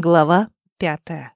Глава пятая.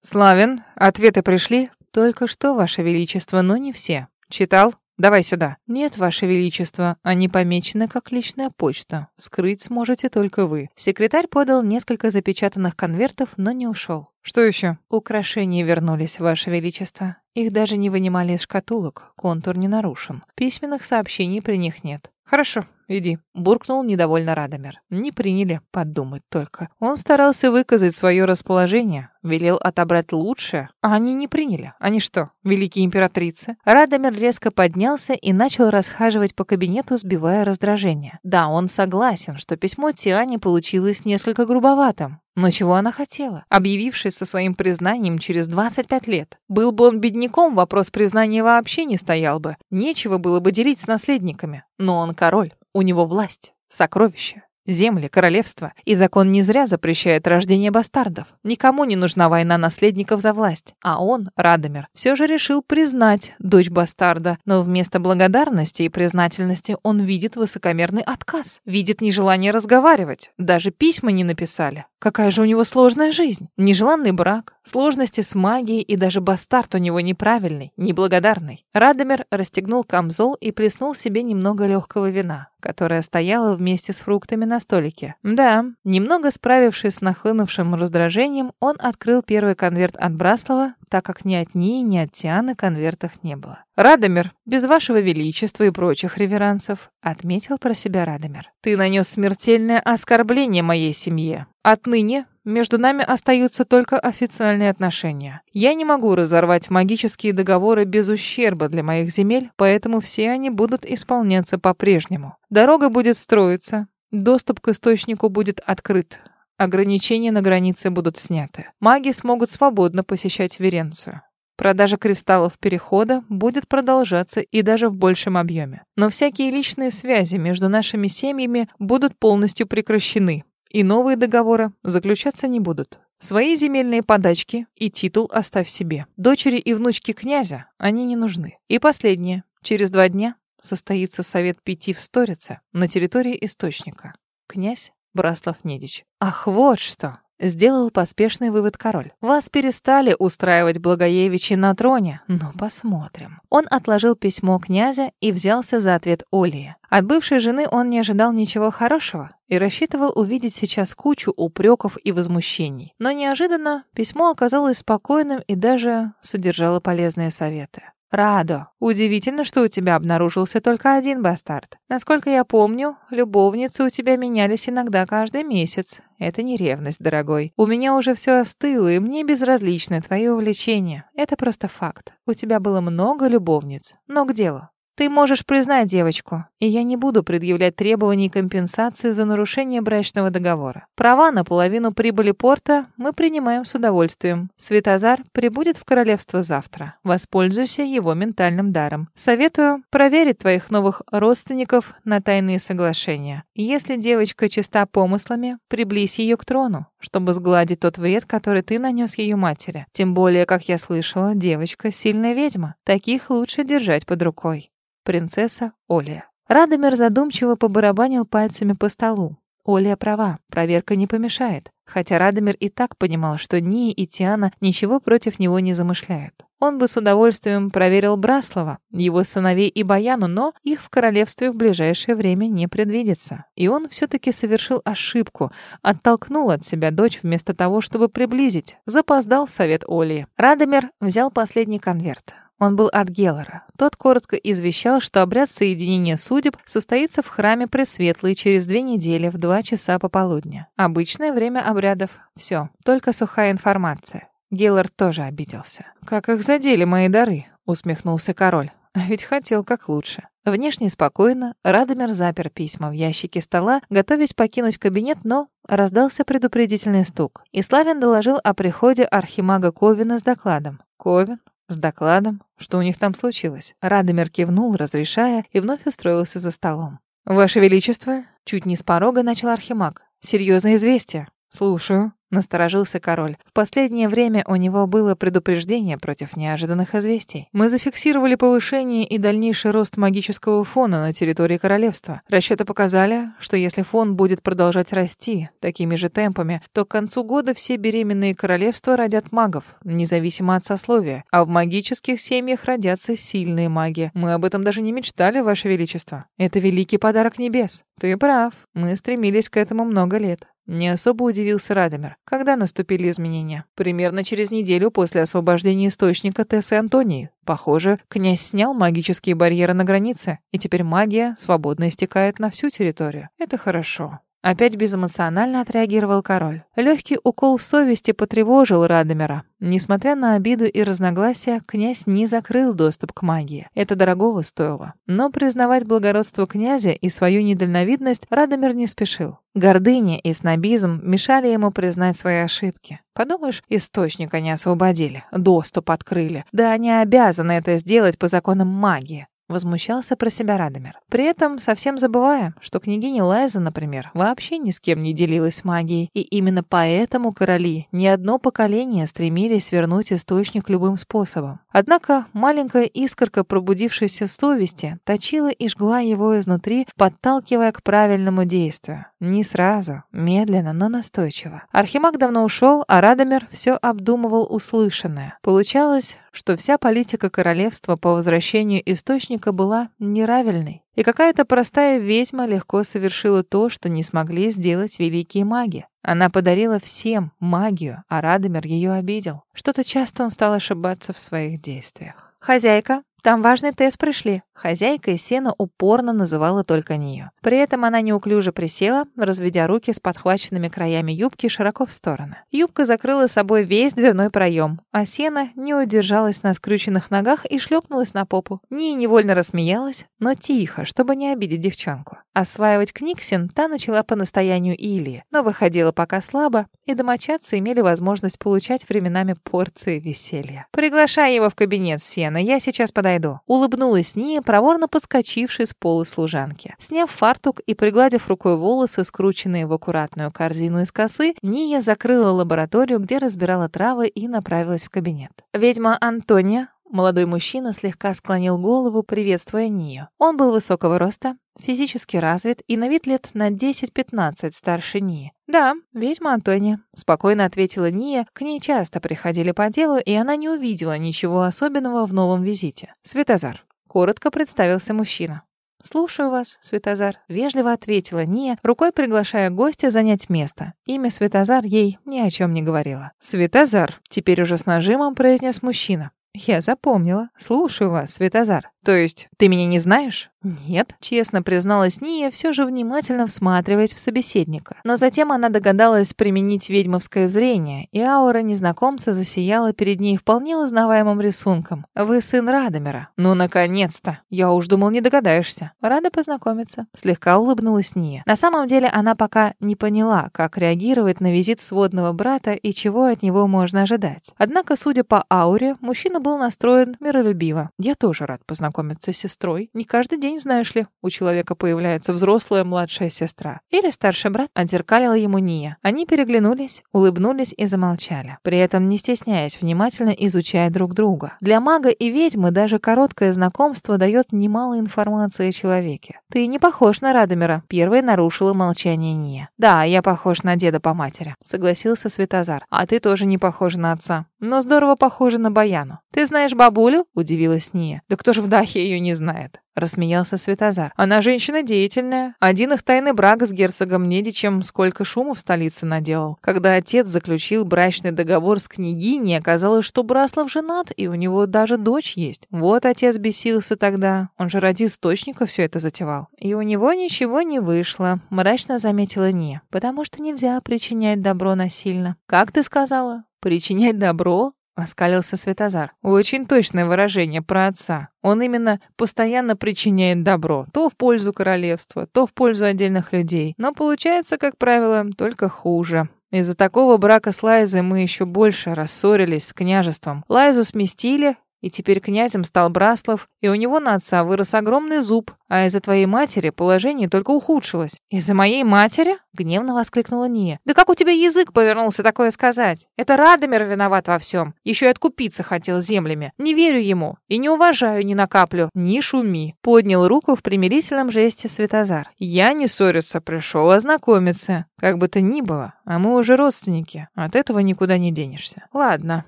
Славин, ответы пришли? Только что, Ваше Величество, но не все. Читал? Давай сюда. Нет, Ваше Величество, они помечены как личная почта. Скрыть сможете только вы. Секретарь подал несколько запечатанных конвертов, но не ушел. Что еще? Украшения вернулись, Ваше Величество. Их даже не вынимали из шкатулок. Контур не нарушен. Письменных сообщений при них нет. Хорошо, иди. Буркнул недовольно Радомир. Не приняли, подумать только. Он старался выказать свое расположение, велел отобрать лучшее, а они не приняли. Они что, великие императрицы? Радомир резко поднялся и начал расхаживать по кабинету, сбивая раздражение. Да, он согласен, что письмо Тиане получилось несколько грубоватым. Но чего она хотела, объявившись со своим признанием через 25 лет? Был бы он бедняком, вопрос признания вообще не стоял бы. Нечего было бы делить с наследниками. Но он король, у него власть, сокровища земли, королевства, и закон не зря запрещает рождение бастардов. Никому не нужна война наследников за власть. А он, Радомир, все же решил признать дочь бастарда, но вместо благодарности и признательности он видит высокомерный отказ, видит нежелание разговаривать. Даже письма не написали. Какая же у него сложная жизнь. Нежеланный брак, сложности с магией и даже бастард у него неправильный, неблагодарный. Радомир расстегнул камзол и плеснул себе немного легкого вина которая стояла вместе с фруктами на столике. Да, немного справившись с нахлынувшим раздражением, он открыл первый конверт от Браслова, так как ни от ней, ни от Тианы конвертов не было. «Радомир, без вашего величества и прочих реверансов», — отметил про себя Радомир. «Ты нанес смертельное оскорбление моей семье. Отныне между нами остаются только официальные отношения. Я не могу разорвать магические договоры без ущерба для моих земель, поэтому все они будут исполняться по-прежнему. Дорога будет строиться, доступ к источнику будет открыт, ограничения на границе будут сняты. Маги смогут свободно посещать Веренцию. Продажа кристаллов перехода будет продолжаться и даже в большем объеме. Но всякие личные связи между нашими семьями будут полностью прекращены и новые договоры заключаться не будут. Свои земельные подачки и титул оставь себе. Дочери и внучки князя они не нужны. И последнее. Через два дня состоится совет пяти в Сторице на территории источника. Князь Браслав Недич. Ах, вот что! Сделал поспешный вывод король. Вас перестали устраивать Благоевичи на троне. Ну, посмотрим. Он отложил письмо князя и взялся за ответ Олии. От бывшей жены он не ожидал ничего хорошего и рассчитывал увидеть сейчас кучу упреков и возмущений. Но неожиданно письмо оказалось спокойным и даже содержало полезные советы. «Радо, удивительно, что у тебя обнаружился только один бастард. Насколько я помню, любовницы у тебя менялись иногда каждый месяц. Это не ревность, дорогой. У меня уже все остыло, и мне безразличны твои увлечения. Это просто факт. У тебя было много любовниц. Но к делу. Ты можешь признать девочку, и я не буду предъявлять требований компенсации за нарушение брачного договора. Права на половину прибыли порта мы принимаем с удовольствием. Светозар прибудет в королевство завтра. Воспользуйся его ментальным даром. Советую проверить твоих новых родственников на тайные соглашения. Если девочка чиста помыслами, приблизь ее к трону, чтобы сгладить тот вред, который ты нанес ее матери. Тем более, как я слышала, девочка сильная ведьма. Таких лучше держать под рукой принцесса Оля. Радомир задумчиво побарабанил пальцами по столу. Оля права, проверка не помешает. Хотя Радомир и так понимал, что Ния и Тиана ничего против него не замышляют. Он бы с удовольствием проверил Браслова, его сыновей и Баяну, но их в королевстве в ближайшее время не предвидится. И он все-таки совершил ошибку, оттолкнул от себя дочь вместо того, чтобы приблизить. Запоздал совет Оли. Радомир взял последний конверт. Он был от Геллера. Тот коротко извещал, что обряд соединения судеб состоится в храме Пресветлый через две недели в два часа пополудня. Обычное время обрядов. Все, только сухая информация. Геллер тоже обиделся. «Как их задели мои дары?» — усмехнулся король. Ведь хотел как лучше. Внешне спокойно, Радомир запер письма в ящике стола, готовясь покинуть кабинет, но раздался предупредительный стук. И Славин доложил о приходе архимага Ковина с докладом. Ковин? С докладом, что у них там случилось. Радомир кивнул, разрешая, и вновь устроился за столом. «Ваше Величество!» Чуть не с порога начал Архимаг. «Серьезное известие. «Слушаю», — насторожился король. В последнее время у него было предупреждение против неожиданных известий. Мы зафиксировали повышение и дальнейший рост магического фона на территории королевства. Расчеты показали, что если фон будет продолжать расти такими же темпами, то к концу года все беременные королевства родят магов, независимо от сословия, а в магических семьях родятся сильные маги. Мы об этом даже не мечтали, Ваше Величество. Это великий подарок небес. Ты прав, мы стремились к этому много лет. Не особо удивился Радомир. Когда наступили изменения? Примерно через неделю после освобождения источника Тессы Антонии. Похоже, князь снял магические барьеры на границе, и теперь магия свободно истекает на всю территорию. Это хорошо. Опять безэмоционально отреагировал король. Легкий укол совести потревожил Радомира. Несмотря на обиду и разногласия, князь не закрыл доступ к магии. Это дорогого стоило. Но признавать благородство князя и свою недальновидность Радомир не спешил. Гордыня и снобизм мешали ему признать свои ошибки. Подумаешь, источника не освободили, доступ открыли. Да они обязаны это сделать по законам магии. Возмущался про себя Радомир. При этом совсем забывая, что княгиня Лайза, например, вообще ни с кем не делилась магией, и именно поэтому короли ни одно поколение стремились вернуть источник любым способом. Однако маленькая искорка пробудившейся совести точила и жгла его изнутри, подталкивая к правильному действию. Не сразу, медленно, но настойчиво. Архимаг давно ушел, а Радомир все обдумывал услышанное. Получалось, что вся политика королевства по возвращению источника была неравильной. И какая-то простая ведьма легко совершила то, что не смогли сделать великие маги. Она подарила всем магию, а Радомир ее обидел. Что-то часто он стал ошибаться в своих действиях. «Хозяйка, там важный тест пришли. Хозяйка из сена упорно называла только нее. При этом она неуклюже присела, разведя руки с подхваченными краями юбки широко в стороны. Юбка закрыла собой весь дверной проем, а сена не удержалась на скрюченных ногах и шлепнулась на попу. Ния невольно рассмеялась, но тихо, чтобы не обидеть девчонку. Осваивать книгсин та начала по настоянию Илии, но выходила пока слабо, и домочадцы имели возможность получать временами порции веселья. «Приглашай его в кабинет, Сена, я сейчас подойду». Улыбнулась Ния, проворно подскочившей с пола служанки. Сняв фартук и пригладив рукой волосы, скрученные в аккуратную корзину из косы, Ния закрыла лабораторию, где разбирала травы и направилась в кабинет. Ведьма Антония Молодой мужчина слегка склонил голову, приветствуя Нию. Он был высокого роста, физически развит и на вид лет на 10-15 старше Нии. «Да, ведьма Антония», — спокойно ответила Ния. К ней часто приходили по делу, и она не увидела ничего особенного в новом визите. «Светозар», — коротко представился мужчина. «Слушаю вас, Светозар», — вежливо ответила Ния, рукой приглашая гостя занять место. Имя Светозар ей ни о чем не говорило. «Светозар», — теперь уже с нажимом произнес мужчина. «Я запомнила. Слушаю вас, Светозар». «То есть ты меня не знаешь?» «Нет», — честно призналась Ния, все же внимательно всматриваясь в собеседника. Но затем она догадалась применить ведьмовское зрение, и аура незнакомца засияла перед ней вполне узнаваемым рисунком. «Вы сын Радомира». «Ну, наконец-то! Я уж думал, не догадаешься». «Рада познакомиться», — слегка улыбнулась Ния. На самом деле она пока не поняла, как реагировать на визит сводного брата и чего от него можно ожидать. Однако, судя по ауре, мужчина был настроен миролюбиво. «Я тоже рад познакомиться с сестрой. Не каждый день знаешь ли, у человека появляется взрослая младшая сестра. Или старший брат, отзеркалила ему Ния. Они переглянулись, улыбнулись и замолчали, при этом не стесняясь, внимательно изучая друг друга. Для мага и ведьмы даже короткое знакомство дает немало информации о человеке. «Ты не похож на Радомира», — первой нарушила молчание Ния. «Да, я похож на деда по матери», — согласился Светозар. «А ты тоже не похож на отца, но здорово похожа на Баяну». «Ты знаешь бабулю?» — удивилась Ния. «Да кто ж в Дахе ее не знает?» Рассмеялся Светозар. Она женщина деятельная. Один их тайный брак с герцогом Недичем сколько шума в столице наделал. Когда отец заключил брачный договор с княгиней, оказалось, что Браслав женат, и у него даже дочь есть. Вот отец бесился тогда. Он же ради источника все это затевал. И у него ничего не вышло, мрачно заметила Не. Потому что нельзя причинять добро насильно. Как ты сказала? Причинять добро? Оскалился Светозар. Очень точное выражение про отца. Он именно постоянно причиняет добро. То в пользу королевства, то в пользу отдельных людей. Но получается, как правило, только хуже. Из-за такого брака с Лайзой мы еще больше рассорились с княжеством. Лайзу сместили, И теперь князем стал Браслов, и у него на отца вырос огромный зуб, а из-за твоей матери положение только ухудшилось. Из-за моей матери? Гневно воскликнула Ния. Да как у тебя язык повернулся такое сказать? Это Радомир виноват во всем. Еще и откупиться хотел землями. Не верю ему и не уважаю ни на каплю. Не шуми. Поднял руку в примирительном жесте Светозар. Я не ссориться пришел, а знакомиться. Как бы то ни было, а мы уже родственники. От этого никуда не денешься. Ладно,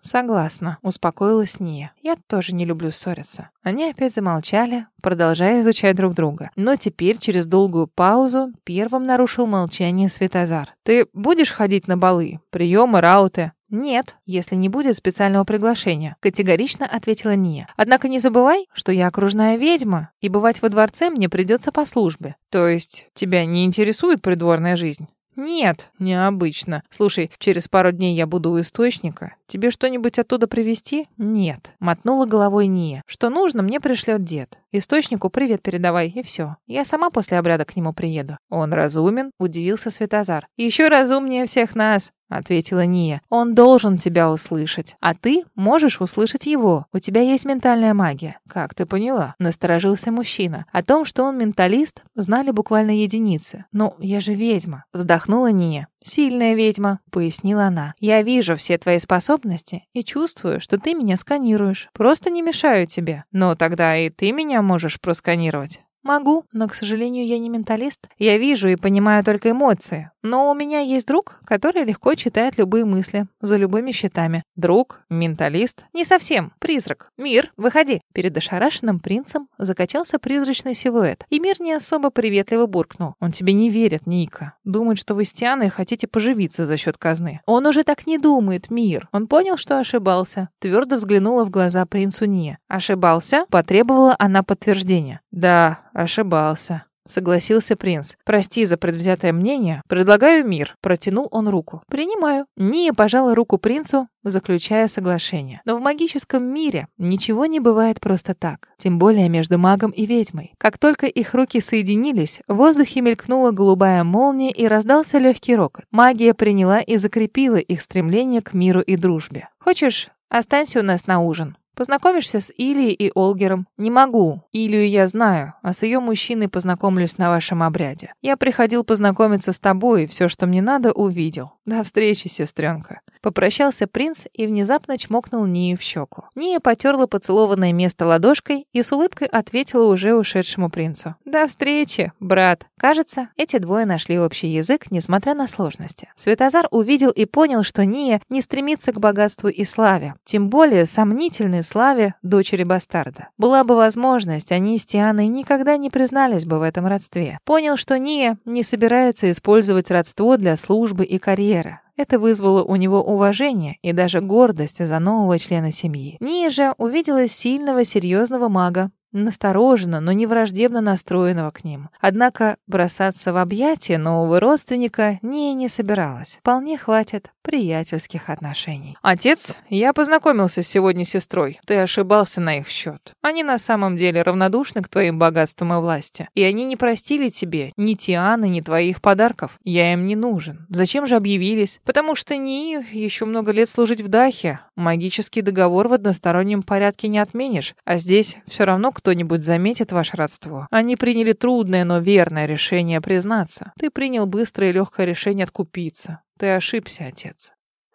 согласна, успокоилась Ния. Я тоже не люблю ссориться. Они опять замолчали, продолжая изучать друг друга. Но теперь, через долгую паузу, первым нарушил молчание Светозар. «Ты будешь ходить на балы, приемы, рауты?» «Нет, если не будет специального приглашения», — категорично ответила Ния. «Однако не забывай, что я окружная ведьма, и бывать во дворце мне придется по службе». «То есть тебя не интересует придворная жизнь?» «Нет, необычно. Слушай, через пару дней я буду у источника. Тебе что-нибудь оттуда привезти?» «Нет», — мотнула головой Ния. «Что нужно, мне пришлет дед. Источнику привет передавай, и все. Я сама после обряда к нему приеду». «Он разумен?» — удивился Светозар. «Еще разумнее всех нас ответила Ния. Он должен тебя услышать, а ты можешь услышать его. У тебя есть ментальная магия. Как ты поняла? Насторожился мужчина. О том, что он менталист, знали буквально единицы. Ну, я же ведьма, вздохнула Ния. «Сильная ведьма», — пояснила она. «Я вижу все твои способности и чувствую, что ты меня сканируешь. Просто не мешаю тебе. Но тогда и ты меня можешь просканировать». Могу, но, к сожалению, я не менталист. Я вижу и понимаю только эмоции. Но у меня есть друг, который легко читает любые мысли, за любыми счетами. Друг? Менталист? Не совсем. Призрак. Мир, выходи. Перед ошарашенным принцем закачался призрачный силуэт. И мир не особо приветливо буркнул. Он тебе не верит, Ника. Думает, что вы с Тианой хотите поживиться за счет казны. Он уже так не думает, мир. Он понял, что ошибался. Твердо взглянула в глаза принцу Ния. Ошибался? Потребовала она подтверждения. Да, ошибался. Согласился принц. «Прости за предвзятое мнение. Предлагаю мир». Протянул он руку. «Принимаю». Ния пожала руку принцу, заключая соглашение. Но в магическом мире ничего не бывает просто так. Тем более между магом и ведьмой. Как только их руки соединились, в воздухе мелькнула голубая молния и раздался легкий рокот. Магия приняла и закрепила их стремление к миру и дружбе. «Хочешь, останься у нас на ужин?» Познакомишься с Илией и Олгером? Не могу. Илью я знаю, а с ее мужчиной познакомлюсь на вашем обряде. Я приходил познакомиться с тобой, и все, что мне надо, увидел. До встречи, сестренка. Попрощался принц и внезапно чмокнул Нию в щеку. Ния потерла поцелованное место ладошкой и с улыбкой ответила уже ушедшему принцу. «До встречи, брат!» Кажется, эти двое нашли общий язык, несмотря на сложности. Светозар увидел и понял, что Ния не стремится к богатству и славе. Тем более сомнительной славе дочери бастарда. Была бы возможность, они с Тианой никогда не признались бы в этом родстве. Понял, что Ния не собирается использовать родство для службы и карьеры. Это вызвало у него уважение и даже гордость за нового члена семьи. Ния же увидела сильного, серьезного мага, настороженно, но не враждебно настроенного к ним. Однако бросаться в объятия нового родственника Ния не собиралась. Вполне хватит приятельских отношений. «Отец, я познакомился сегодня с сестрой. Ты ошибался на их счет. Они на самом деле равнодушны к твоим богатствам и власти. И они не простили тебе ни Тианы, ни твоих подарков. Я им не нужен. Зачем же объявились? Потому что не еще много лет служить в Дахе. Магический договор в одностороннем порядке не отменишь. А здесь все равно кто-нибудь заметит ваше родство. Они приняли трудное, но верное решение признаться. Ты принял быстрое и легкое решение откупиться. Ты ошибся, отец.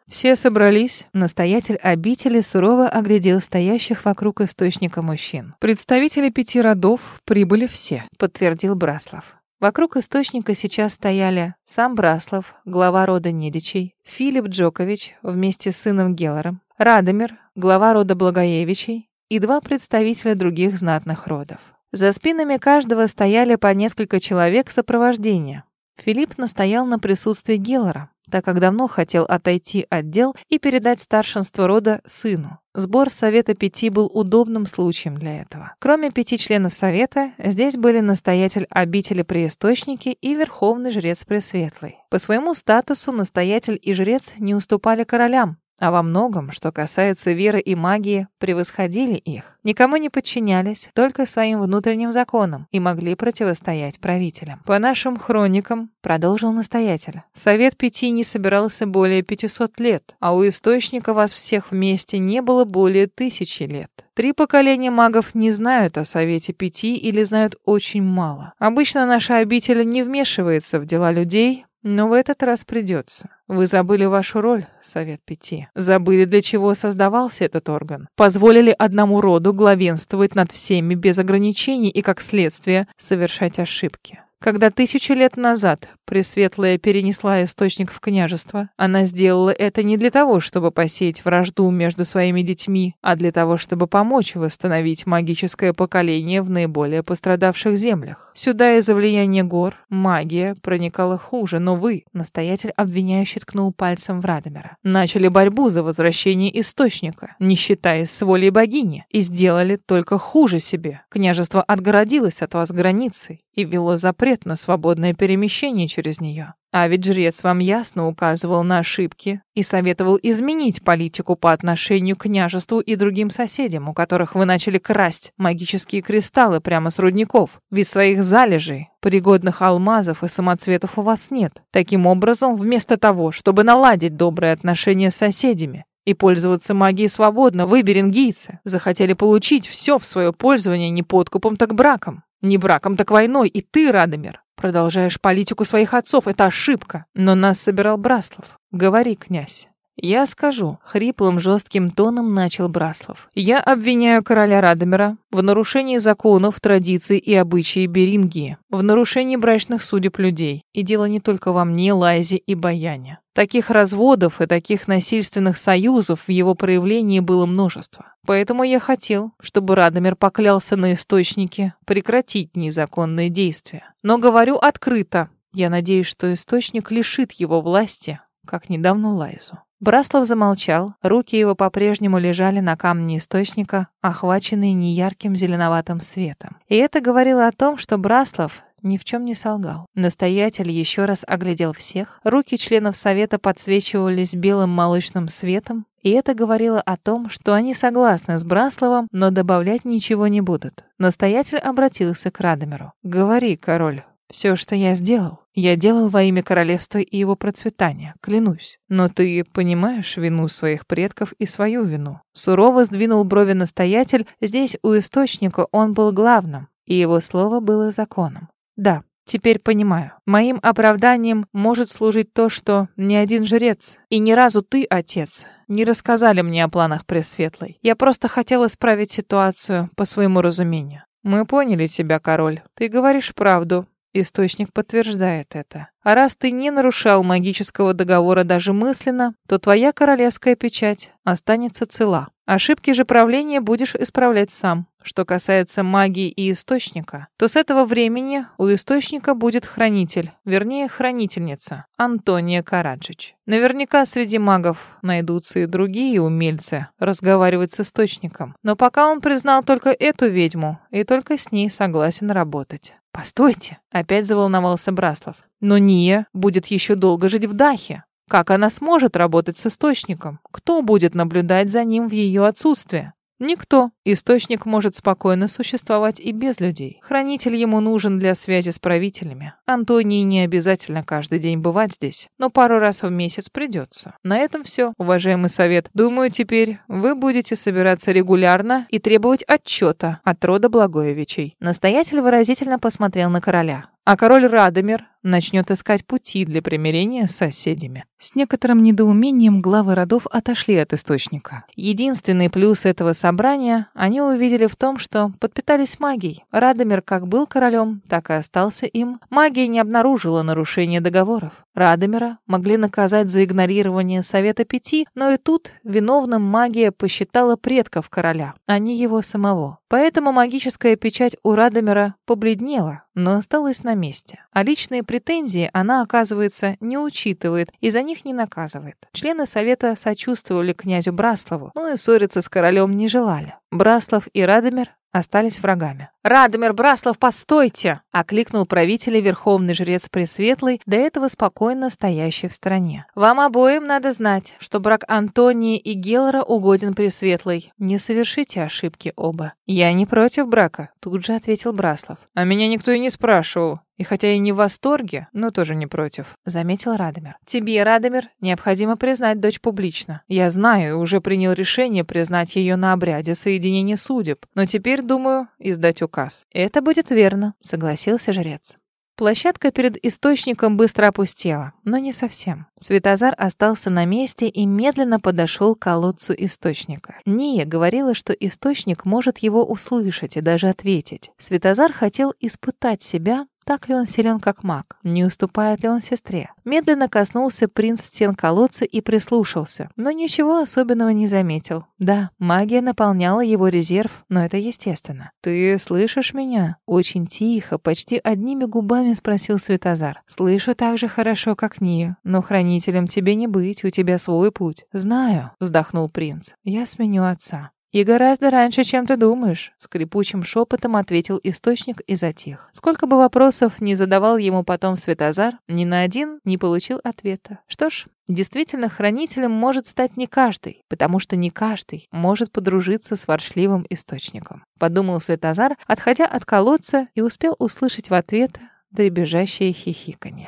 Все собрались. Настоятель обители сурово оглядел стоящих вокруг источника мужчин. Представители пяти родов прибыли все, подтвердил Браслов. Вокруг источника сейчас стояли сам Браслов, глава рода Недичей, Филипп Джокович вместе с сыном Геллером, Радомир, глава рода Благоевичей и два представителя других знатных родов. За спинами каждого стояли по несколько человек сопровождения. Филипп настоял на присутствии Геллера, так как давно хотел отойти от дел и передать старшинство рода сыну. Сбор Совета Пяти был удобным случаем для этого. Кроме пяти членов Совета, здесь были настоятель обители Преисточники и верховный жрец Пресветлый. По своему статусу настоятель и жрец не уступали королям, а во многом, что касается веры и магии, превосходили их. Никому не подчинялись, только своим внутренним законам и могли противостоять правителям. По нашим хроникам, продолжил настоятель, Совет Пяти не собирался более 500 лет, а у источника вас всех вместе не было более тысячи лет. Три поколения магов не знают о Совете Пяти или знают очень мало. Обычно наша обитель не вмешивается в дела людей, но в этот раз придется. Вы забыли вашу роль, Совет Пяти. Забыли, для чего создавался этот орган. Позволили одному роду главенствовать над всеми без ограничений и, как следствие, совершать ошибки. Когда тысячу лет назад Пресветлая перенесла источник в княжество, она сделала это не для того, чтобы посеять вражду между своими детьми, а для того, чтобы помочь восстановить магическое поколение в наиболее пострадавших землях. Сюда из-за влияния гор магия проникала хуже, но вы, настоятель обвиняющий ткнул пальцем в Радомира, начали борьбу за возвращение источника, не считаясь с волей богини, и сделали только хуже себе. Княжество отгородилось от вас границей и вело запрет на свободное перемещение через нее. А ведь жрец вам ясно указывал на ошибки и советовал изменить политику по отношению к княжеству и другим соседям, у которых вы начали красть магические кристаллы прямо с рудников. Ведь своих залежей, пригодных алмазов и самоцветов у вас нет. Таким образом, вместо того, чтобы наладить добрые отношения с соседями, и пользоваться магией свободно, вы, берингийцы, захотели получить все в свое пользование не подкупом, так браком. Не браком, так войной. И ты, Радомир, продолжаешь политику своих отцов. Это ошибка. Но нас собирал Браслов. Говори, князь. «Я скажу», — хриплым жестким тоном начал Браслов. «Я обвиняю короля Радомира в нарушении законов, традиций и обычаев Берингии, в нарушении брачных судеб людей. И дело не только во мне, Лайзе и Баяне. Таких разводов и таких насильственных союзов в его проявлении было множество. Поэтому я хотел, чтобы Радомир поклялся на источнике прекратить незаконные действия. Но говорю открыто. Я надеюсь, что источник лишит его власти, как недавно Лайзу. Браслов замолчал, руки его по-прежнему лежали на камне источника, охваченные неярким зеленоватым светом. И это говорило о том, что Браслов ни в чем не солгал. Настоятель еще раз оглядел всех. Руки членов совета подсвечивались белым молочным светом, и это говорило о том, что они согласны с Брасловым, но добавлять ничего не будут. Настоятель обратился к Радомиру. «Говори, король, все, что я сделал, я делал во имя королевства и его процветания, клянусь. Но ты понимаешь вину своих предков и свою вину. Сурово сдвинул брови настоятель, здесь у источника он был главным, и его слово было законом. Да, теперь понимаю. Моим оправданием может служить то, что ни один жрец и ни разу ты, отец, не рассказали мне о планах Пресветлой. Я просто хотела исправить ситуацию по своему разумению. Мы поняли тебя, король. Ты говоришь правду, Источник подтверждает это. А раз ты не нарушал магического договора даже мысленно, то твоя королевская печать останется цела. Ошибки же правления будешь исправлять сам. Что касается магии и источника, то с этого времени у источника будет хранитель, вернее, хранительница, Антония Караджич. Наверняка среди магов найдутся и другие умельцы разговаривать с источником, но пока он признал только эту ведьму и только с ней согласен работать. «Постойте!» — опять заволновался Браслов. «Но Ния будет еще долго жить в Дахе. Как она сможет работать с источником? Кто будет наблюдать за ним в ее отсутствие? Никто. Источник может спокойно существовать и без людей. Хранитель ему нужен для связи с правителями. Антонии не обязательно каждый день бывать здесь, но пару раз в месяц придется. На этом все, уважаемый совет. Думаю, теперь вы будете собираться регулярно и требовать отчета от рода Благоевичей. Настоятель выразительно посмотрел на короля. А король Радомир начнет искать пути для примирения с соседями. С некоторым недоумением главы родов отошли от источника. Единственный плюс этого собрания они увидели в том, что подпитались магией. Радомир как был королем, так и остался им. Магия не обнаружила нарушения договоров. Радомира могли наказать за игнорирование Совета Пяти, но и тут виновным магия посчитала предков короля, а не его самого. Поэтому магическая печать у Радомира побледнела, но осталась на месте. А личные претензии она, оказывается, не учитывает и за них не наказывает. Члены совета сочувствовали князю Браслову, но и ссориться с королем не желали. Браслов и Радомир остались врагами. «Радомир Браслов, постойте!» — окликнул правителя верховный жрец Пресветлый, до этого спокойно стоящий в стороне. «Вам обоим надо знать, что брак Антонии и Гелора угоден Пресветлый. Не совершите ошибки оба». «Я не против брака», — тут же ответил Браслов. «А меня никто и не спрашивал. И хотя я не в восторге, но тоже не против», — заметил Радомир. «Тебе, Радомир, необходимо признать дочь публично. Я знаю уже принял решение признать ее на обряде соединения судеб, но теперь, думаю, издать указ». «Это будет верно», — согласился жрец. Площадка перед источником быстро опустела, но не совсем. Светозар остался на месте и медленно подошел к колодцу источника. Ния говорила, что источник может его услышать и даже ответить. Светозар хотел испытать себя, так ли он силен, как маг? Не уступает ли он сестре? Медленно коснулся принц стен колодца и прислушался, но ничего особенного не заметил. Да, магия наполняла его резерв, но это естественно. «Ты слышишь меня?» Очень тихо, почти одними губами спросил Светозар. «Слышу так же хорошо, как Ния, но хранителем тебе не быть, у тебя свой путь». «Знаю», — вздохнул принц. «Я сменю отца». «И гораздо раньше, чем ты думаешь», — скрипучим шепотом ответил источник и затих. Сколько бы вопросов не задавал ему потом Светозар, ни на один не получил ответа. Что ж, действительно, хранителем может стать не каждый, потому что не каждый может подружиться с воршливым источником. Подумал Светозар, отходя от колодца, и успел услышать в ответ дребезжащее хихиканье.